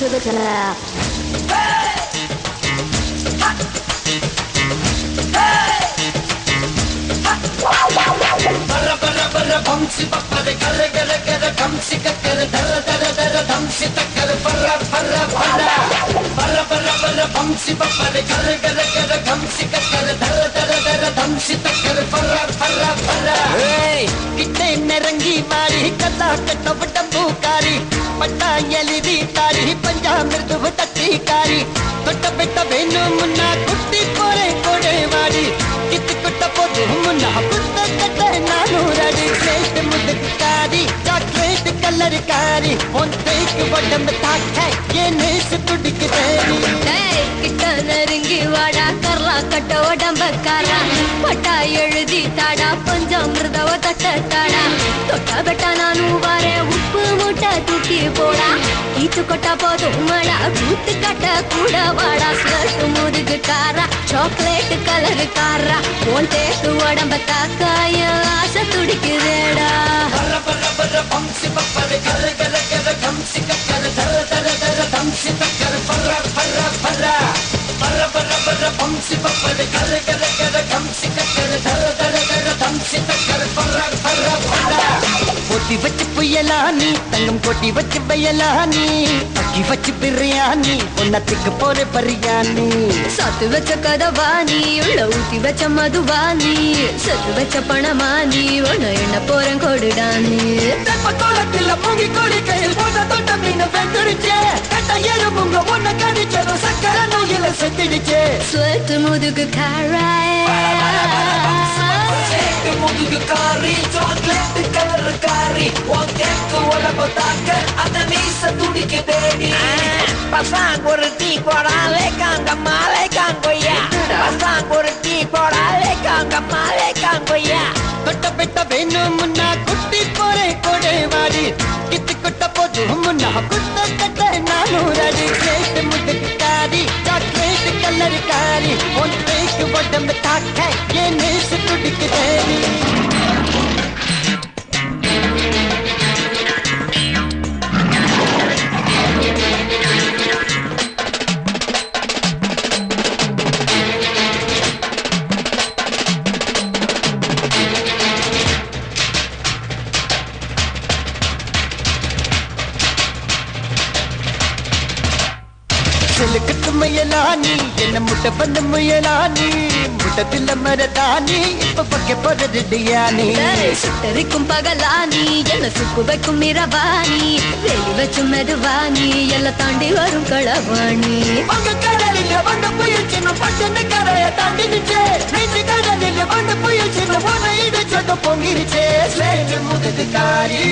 to the top. பர பர பர பம்சி பப்பர கர கர கர கம்சி கக்கர தர தர தர தம்சி தக்கர பர பர பர பர பர பர பம்சி பப்பர கர கர கர கம்சி கக்கர தர தர தர தம்சி தக்கர பர பர பர ஏய், கிட்டே பட்டா எலிதி தாரி பஞ்சா மிருது தட்டி காரி தொட்ட பெட்ட வேணும் முன்னா குட்டி போரே கொடை வாடி கித்து குட்ட போது முன்னா புத்த கட்ட நானூ ரடி சேட்டு முதுக்கு காரி சாக்லேட் கலர் காரி உன் தேய்க்கு உடம்பு தாக்க என் நேசு துடிக்கு தேடி டேய், கிட்ட நெருங்கி வாடா கர்லா கட்ட உடம்பக்காரா பட்டா எழுதி தாடா பஞ்சாமிர்தவ தட்ட தாடா தொட்டா பெட்டா நானும் வரேன் ஈத்து கொட்டா போதும். மடா கூத்து கட்ட கூட வாடா. ஸ்லட்டு முதுகு காரா சாக்லேட் கலரு காரா. போன் தேக்கு உடம்ப தாக்காய ஆசை துடிக்குதேடா. பர பர பர பம்சி பப்பர கர வச்சு புயலானி தங்கம் கொட்டி வச்சு பயலானி அக்கி வச்சு பிரியாணி ஒன்னத்துக்கு போற பரியானி சாத்து வச்ச கதவாணி உள்ள ஊத்தி வச்ச மதுவாணி சத்து வச்ச பணமானி உன்ன என்ன போறேன் கொடுடானி தெப்ப கோலத்துல மூங்கி கோழி கையில் போட்ட தொட்ட மீன் வெந்துடுச்சே கட்ட எறும்புங்க ஒன்ன கடிச்சதும் சக்கர நோயில செத்துடுச்சே. ஸ்வெட்டு முதுகு காராய் முதுகு காரி சாக்லேட் மீச துடிக்கு தேடி பசாங்க ஒரு டீ போடாலே காங்க மாலை காங்கொய்யா பசாங்க ஒரு டீ போடாலே காங்க மாலை காங்கொய்யா தொட்ட பெட்ட வேணும் முன்னா குட்டி போறே கொடை வாடி கித்து குட்ட போது முன்னா குத்த கட்ட நானூறு அடி சேட்டு முதுக்கு காரி சாக்லேட் கலர் காரி உன் தேய்க்கு உடம்பு தாக்க என் நேசு துடிக்கு தேடி சிலுக்கத்து முயலானி என்ன முட்டை பண்ண முயலானி முட்டத்தில் மரதானி இப்ப பக்க போறதுடியானி டேய், சுட்டரிக்கும் பகலானி என்ன சுக்கு வைக்கும் இரவாணி வெளி வச்சும் மெதுவாணி எல்லாம் தாண்டி வரும் களவாணி கடலில் வந்த புயல் சின்ன பட்டன கரைய தாண்டிடுச்சே நெஞ்சு கடலில் வந்த புயல் சின்ன போன இடிச்சது பொங்கிருச்சே. முதுகு காரி